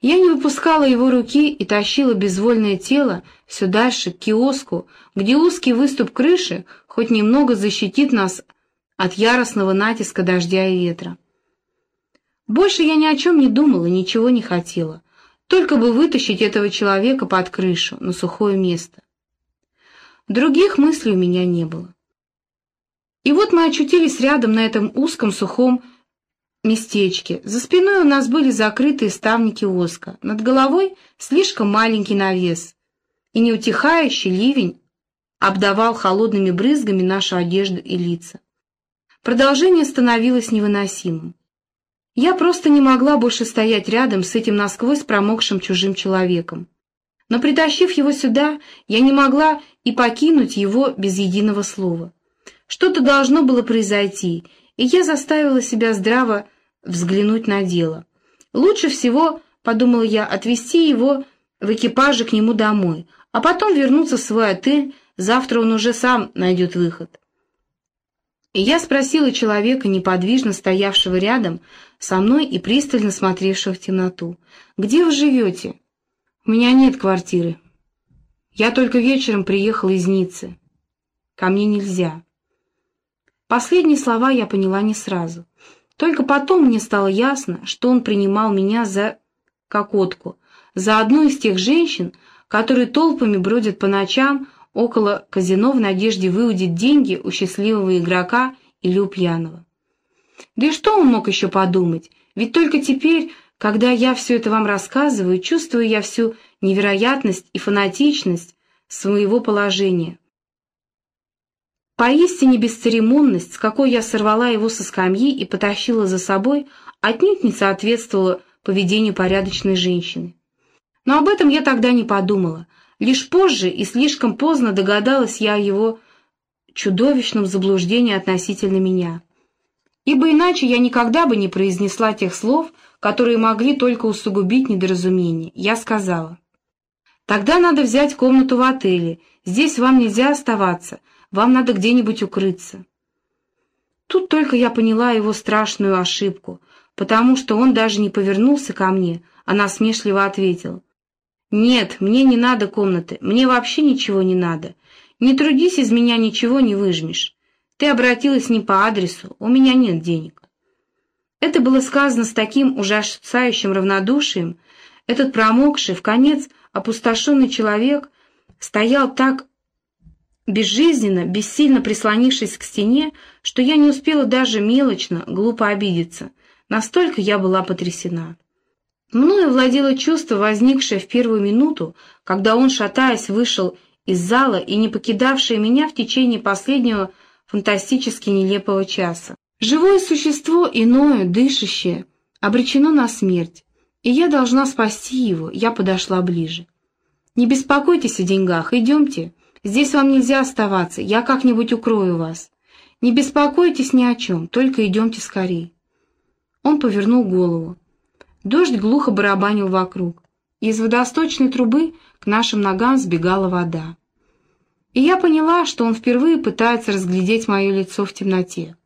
Я не выпускала его руки и тащила безвольное тело все дальше к киоску, где узкий выступ крыши хоть немного защитит нас от яростного натиска дождя и ветра. Больше я ни о чем не думала, ничего не хотела, только бы вытащить этого человека под крышу, на сухое место. Других мыслей у меня не было. И вот мы очутились рядом на этом узком сухом местечке. За спиной у нас были закрытые ставни киоска, над головой слишком маленький навес, и неутихающий ливень обдавал холодными брызгами нашу одежду и лица. Продолжение становилось невыносимым. Я просто не могла больше стоять рядом с этим насквозь промокшим чужим человеком. Но притащив его сюда, я не могла и покинуть его без единого слова. Что-то должно было произойти, и я заставила себя здраво взглянуть на дело. Лучше всего, подумала я, отвезти его в экипаже к нему домой, а потом вернуться в свой отель, завтра он уже сам найдет выход. Я спросила человека, неподвижно стоявшего рядом со мной и пристально смотревшего в темноту, «Где вы живете?» «У меня нет квартиры. Я только вечером приехала из Ниццы. Ко мне нельзя». Последние слова я поняла не сразу. Только потом мне стало ясно, что он принимал меня за кокотку, за одну из тех женщин, которые толпами бродят по ночам, около казино в надежде выудить деньги у счастливого игрока или у пьяного. Да и что он мог еще подумать? Ведь только теперь, когда я все это вам рассказываю, чувствую я всю невероятность и фанатичность своего положения. Поистине бесцеремонность, с какой я сорвала его со скамьи и потащила за собой, отнюдь не соответствовала поведению порядочной женщины. Но об этом я тогда не подумала, Лишь позже и слишком поздно догадалась я о его чудовищном заблуждении относительно меня. Ибо иначе я никогда бы не произнесла тех слов, которые могли только усугубить недоразумение. Я сказала, «Тогда надо взять комнату в отеле, здесь вам нельзя оставаться, вам надо где-нибудь укрыться». Тут только я поняла его страшную ошибку, потому что он даже не повернулся ко мне, а насмешливо ответил, «Нет, мне не надо комнаты, мне вообще ничего не надо. Не трудись, из меня ничего не выжмешь. Ты обратилась не по адресу, у меня нет денег». Это было сказано с таким ужасающим равнодушием. Этот промокший, в конец опустошенный человек стоял так безжизненно, бессильно прислонившись к стене, что я не успела даже мелочно, глупо обидеться. Настолько я была потрясена. Мною владело чувство, возникшее в первую минуту, когда он, шатаясь, вышел из зала и не покидавшее меня в течение последнего фантастически нелепого часа. Живое существо, иное, дышащее, обречено на смерть, и я должна спасти его, я подошла ближе. «Не беспокойтесь о деньгах, идемте, здесь вам нельзя оставаться, я как-нибудь укрою вас. Не беспокойтесь ни о чем, только идемте скорее». Он повернул голову. Дождь глухо барабанил вокруг. Из водосточной трубы к нашим ногам сбегала вода. И я поняла, что он впервые пытается разглядеть мое лицо в темноте.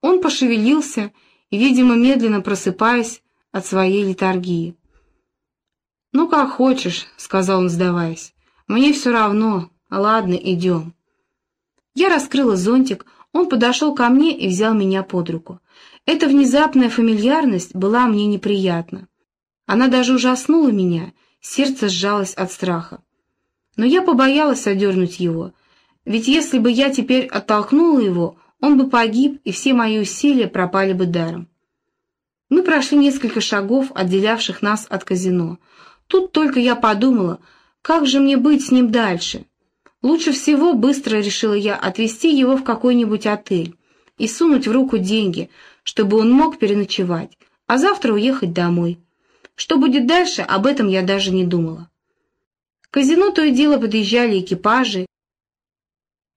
Он пошевелился, видимо, медленно просыпаясь от своей литургии. «Ну, как хочешь», — сказал он, сдаваясь. «Мне все равно. Ладно, идем». Я раскрыла зонтик, он подошел ко мне и взял меня под руку. Эта внезапная фамильярность была мне неприятна. Она даже ужаснула меня, сердце сжалось от страха. Но я побоялась одернуть его, ведь если бы я теперь оттолкнула его, он бы погиб, и все мои усилия пропали бы даром. Мы прошли несколько шагов, отделявших нас от казино. Тут только я подумала, как же мне быть с ним дальше. Лучше всего, быстро решила я, отвезти его в какой-нибудь отель и сунуть в руку деньги, чтобы он мог переночевать, а завтра уехать домой. Что будет дальше, об этом я даже не думала. К казино то и дело подъезжали экипажи.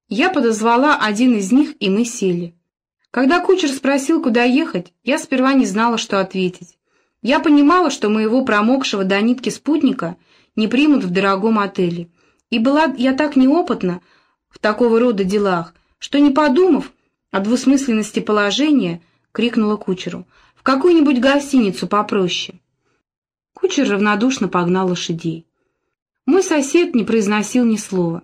Я подозвала один из них, и мы сели. Когда кучер спросил, куда ехать, я сперва не знала, что ответить. Я понимала, что моего промокшего до нитки спутника не примут в дорогом отеле. И была я так неопытна в такого рода делах, что, не подумав о двусмысленности положения, — крикнула кучеру. «В какую-нибудь гостиницу попроще». Кучер равнодушно погнал лошадей. Мой сосед не произносил ни слова.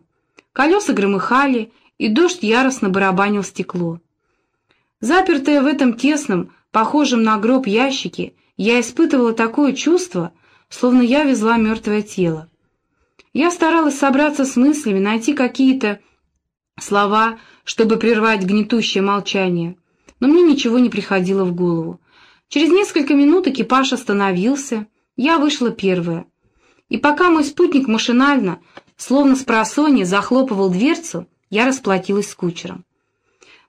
Колеса громыхали, и дождь яростно барабанил стекло. Запертая в этом тесном, похожем на гроб ящике, я испытывала такое чувство, словно я везла мертвое тело. Я старалась собраться с мыслями, найти какие-то слова, чтобы прервать гнетущее молчание, но мне ничего не приходило в голову. Через несколько минут экипаж остановился, я вышла первая. И пока мой спутник машинально, словно с просонья, захлопывал дверцу, я расплатилась с кучером.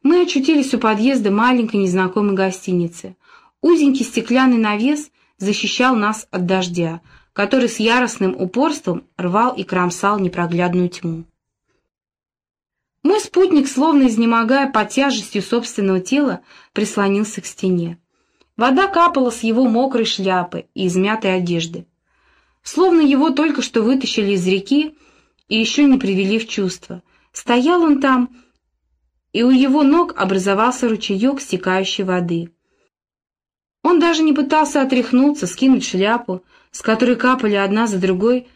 Мы очутились у подъезда маленькой незнакомой гостиницы. Узенький стеклянный навес защищал нас от дождя, который с яростным упорством рвал и кромсал непроглядную тьму. Мой спутник, словно изнемогая под тяжестью собственного тела, прислонился к стене. Вода капала с его мокрой шляпы и измятой одежды. Словно его только что вытащили из реки и еще не привели в чувство. Стоял он там, и у его ног образовался ручеек стекающей воды. Даже не пытался отряхнуться, скинуть шляпу, с которой капали одна за другой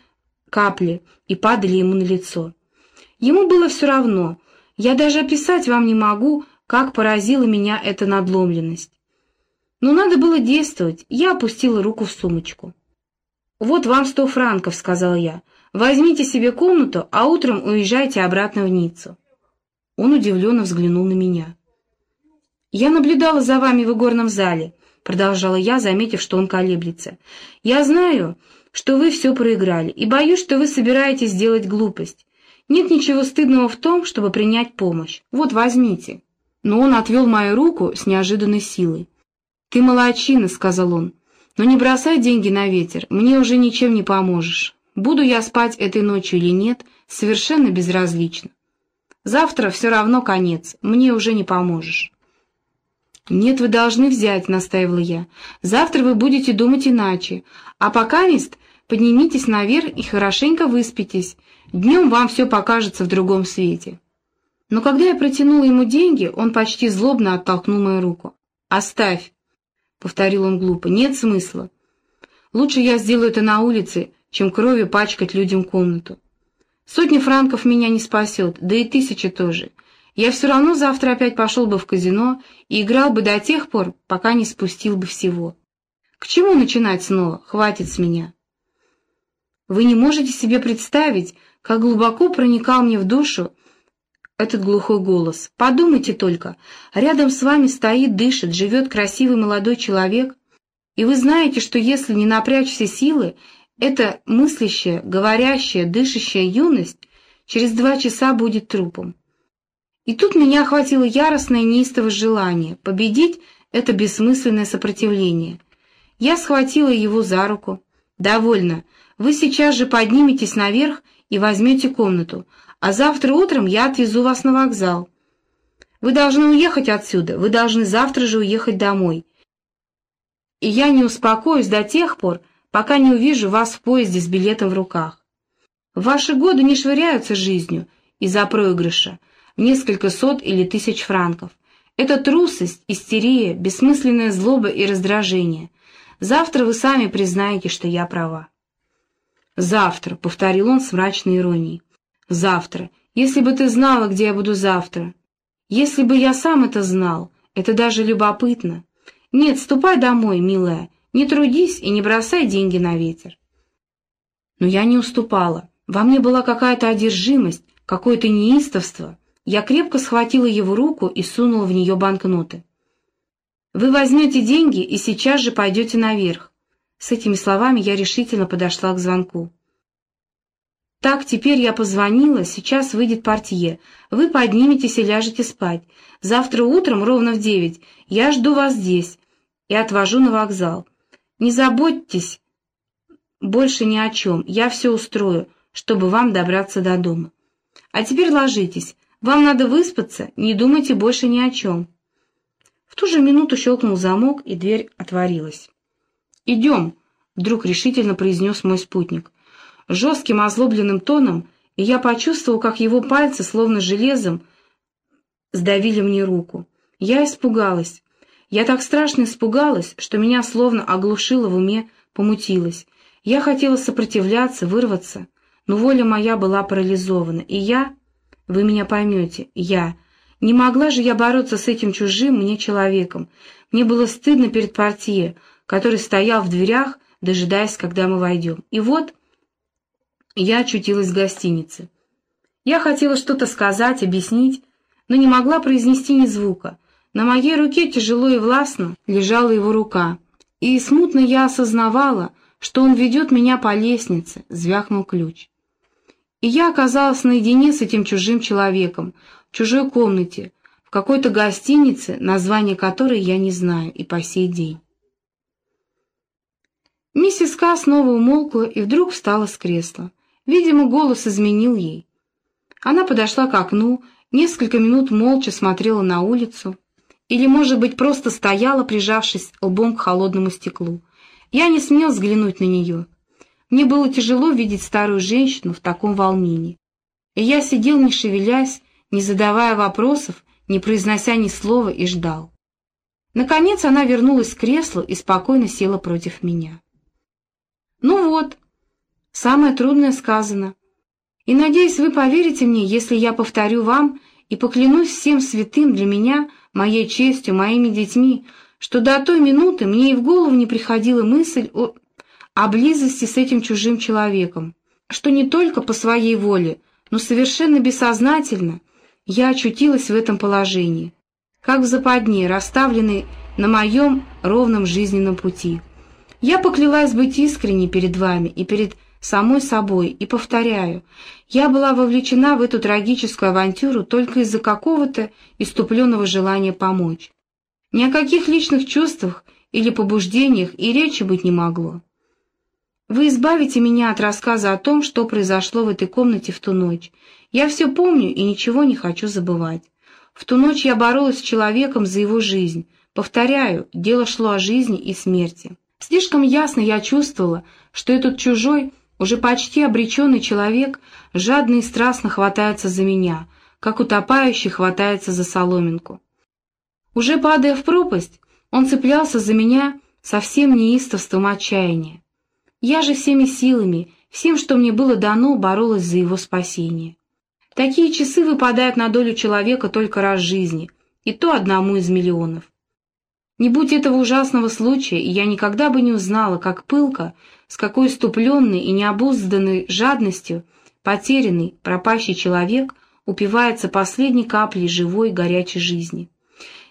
капли и падали ему на лицо. Ему было все равно, я даже описать вам не могу, как поразила меня эта надломленность. Но надо было действовать, я опустила руку в сумочку. «Вот вам сто франков», — сказал я. «Возьмите себе комнату, а утром уезжайте обратно в Ниццу». Он удивленно взглянул на меня. «Я наблюдала за вами в игорном зале», — продолжала я, заметив, что он колеблется. «Я знаю, что вы все проиграли, и боюсь, что вы собираетесь сделать глупость. Нет ничего стыдного в том, чтобы принять помощь. Вот, возьмите». Но он отвел мою руку с неожиданной силой. «Ты молодчина», — сказал он, — «но не бросай деньги на ветер, мне уже ничем не поможешь. Буду я спать этой ночью или нет, совершенно безразлично. Завтра все равно конец, мне уже не поможешь». «Нет, вы должны взять», — настаивала я. «Завтра вы будете думать иначе, а пока мест поднимитесь наверх и хорошенько выспитесь. Днем вам все покажется в другом свете». Но когда я протянула ему деньги, он почти злобно оттолкнул мою руку. «Оставь», — повторил он глупо, — «нет смысла. Лучше я сделаю это на улице, чем кровью пачкать людям комнату. Сотни франков меня не спасет, да и тысячи тоже. Я все равно завтра опять пошел бы в казино и играл бы до тех пор, пока не спустил бы всего. К чему начинать снова? Хватит с меня». Вы не можете себе представить, как глубоко проникал мне в душу этот глухой голос. Подумайте только, рядом с вами стоит, дышит, живет красивый молодой человек, и вы знаете, что если не напрячь все силы, эта мыслящая, говорящая, дышащая юность через два часа будет трупом. И тут меня охватило яростное неистовое желание победить это бессмысленное сопротивление. Я схватила его за руку. «Довольно. Вы сейчас же подниметесь наверх и возьмете комнату, а завтра утром я отвезу вас на вокзал. Вы должны уехать отсюда, вы должны завтра же уехать домой. И я не успокоюсь до тех пор, пока не увижу вас в поезде с билетом в руках. Ваши годы не швыряются жизнью из-за проигрыша несколько сот или тысяч франков. Это трусость, истерия, бессмысленная злоба и раздражение. Завтра вы сами признаете, что я права. «Завтра», — повторил он с мрачной иронией. Завтра. Если бы ты знала, где я буду завтра. Если бы я сам это знал. Это даже любопытно. Нет, ступай домой, милая. Не трудись и не бросай деньги на ветер. Но я не уступала. Во мне была какая-то одержимость, какое-то неистовство. Я крепко схватила его руку и сунула в нее банкноты. «Вы возьмете деньги и сейчас же пойдете наверх». С этими словами я решительно подошла к звонку. Так, теперь я позвонила, сейчас выйдет портье. Вы подниметесь и ляжете спать. Завтра утром, ровно в девять, я жду вас здесь и отвожу на вокзал. Не заботьтесь больше ни о чем, я все устрою, чтобы вам добраться до дома. А теперь ложитесь, вам надо выспаться, не думайте больше ни о чем. В ту же минуту щелкнул замок, и дверь отворилась. «Идем», — вдруг решительно произнес мой спутник жестким озлобленным тоном, и я почувствовал, как его пальцы, словно железом, сдавили мне руку. Я испугалась. Я так страшно испугалась, что меня словно оглушило в уме, помутилось. Я хотела сопротивляться, вырваться, но воля моя была парализована, и я, вы меня поймете, я, не могла же я бороться с этим чужим мне человеком. Мне было стыдно перед портье, который стоял в дверях, дожидаясь, когда мы войдем. И вот я очутилась в гостинице. Я хотела что-то сказать, объяснить, но не могла произнести ни звука. На моей руке тяжело и властно лежала его рука, и смутно я осознавала, что он ведет меня по лестнице, звякнул ключ. И я оказалась наедине с этим чужим человеком, в чужой комнате, в какой-то гостинице, название которой я не знаю и по сей день. Миссис К. снова умолкла и вдруг встала с кресла. Видимо, голос изменил ей. Она подошла к окну, несколько минут молча смотрела на улицу, или, может быть, просто стояла, прижавшись лбом к холодному стеклу. Я не смел взглянуть на нее. Мне было тяжело видеть старую женщину в таком волнении. И я сидел, не шевелясь, не задавая вопросов, не произнося ни слова, и ждал. Наконец она вернулась к креслу и спокойно села против меня. «Ну вот, самое трудное сказано. И, надеюсь, вы поверите мне, если я повторю вам и поклянусь всем святым для меня, моей честью, моими детьми, что до той минуты мне и в голову не приходила мысль о, о близости с этим чужим человеком, что не только по своей воле, но совершенно бессознательно я очутилась в этом положении, как в западне, расставленной на моем ровном жизненном пути. Я поклялась быть искренней перед вами и перед самой собой, и повторяю, я была вовлечена в эту трагическую авантюру только из-за какого-то иступленного желания помочь. Ни о каких личных чувствах или побуждениях и речи быть не могло. Вы избавите меня от рассказа о том, что произошло в этой комнате в ту ночь. Я все помню и ничего не хочу забывать. В ту ночь я боролась с человеком за его жизнь. Повторяю, дело шло о жизни и смерти. Слишком ясно я чувствовала, что этот чужой, уже почти обреченный человек, жадно и страстно хватается за меня, как утопающий хватается за соломинку. Уже падая в пропасть, он цеплялся за меня со всем неистовством отчаяния. Я же всеми силами, всем, что мне было дано, боролась за его спасение. Такие часы выпадают на долю человека только раз в жизни, и то одному из миллионов. Не будь этого ужасного случая, я никогда бы не узнала, как пылко, с какой ступленной и необузданной жадностью потерянный, пропащий человек упивается последней каплей живой горячей жизни.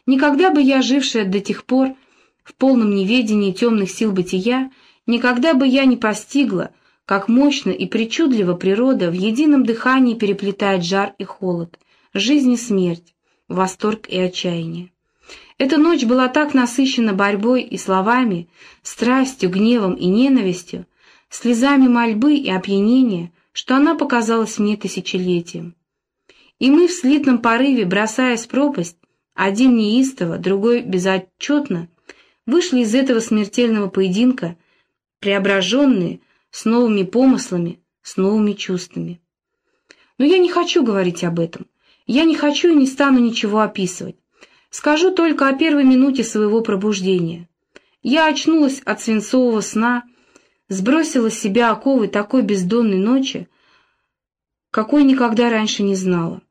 Никогда бы я, жившая до тех пор в полном неведении темных сил бытия, Никогда бы я не постигла, как мощно и причудливо природа в едином дыхании переплетает жар и холод, жизнь и смерть, восторг и отчаяние. Эта ночь была так насыщена борьбой и словами, страстью, гневом и ненавистью, слезами мольбы и опьянения, что она показалась мне тысячелетием. И мы в слитном порыве, бросаясь в пропасть, один неистово, другой безотчетно, вышли из этого смертельного поединка — преображенные, с новыми помыслами, с новыми чувствами. Но я не хочу говорить об этом. Я не хочу и не стану ничего описывать. Скажу только о первой минуте своего пробуждения. Я очнулась от свинцового сна, сбросила с себя оковы такой бездонной ночи, какой никогда раньше не знала.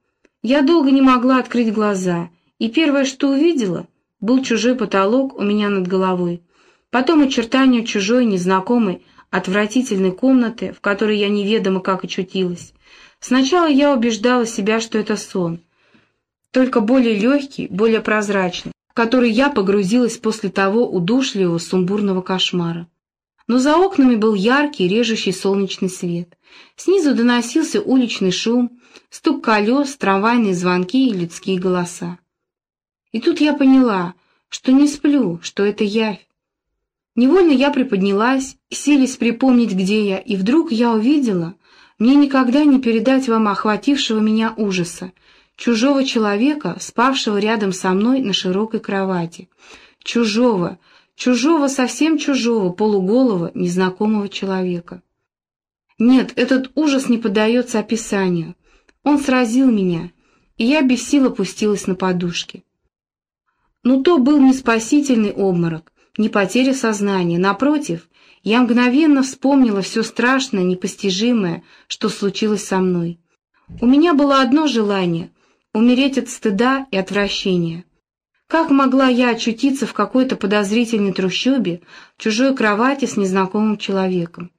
Я долго не могла открыть глаза, и первое, что увидела, был чужой потолок у меня над головой, потом очертания чужой, незнакомой, отвратительной комнаты, в которой я неведомо как очутилась. Сначала я убеждала себя, что это сон, только более легкий, более прозрачный, в который я погрузилась после того удушливого сумбурного кошмара. Но за окнами был яркий, режущий солнечный свет. Снизу доносился уличный шум, стук колес, трамвайные звонки и людские голоса. И тут я поняла, что не сплю, что это явь. Невольно я приподнялась, селись припомнить, где я, и вдруг я увидела, мне никогда не передать вам охватившего меня ужаса, чужого человека, спавшего рядом со мной на широкой кровати. Чужого, чужого, совсем чужого, полуголого, незнакомого человека. Нет, этот ужас не поддается описанию. Он сразил меня, и я без сил опустилась на подушки. Но то был не спасительный обморок, не потеря сознания. Напротив, Я мгновенно вспомнила все страшное, непостижимое, что случилось со мной. У меня было одно желание — умереть от стыда и отвращения. Как могла я очутиться в какой-то подозрительной трущобе, в чужой кровати с незнакомым человеком?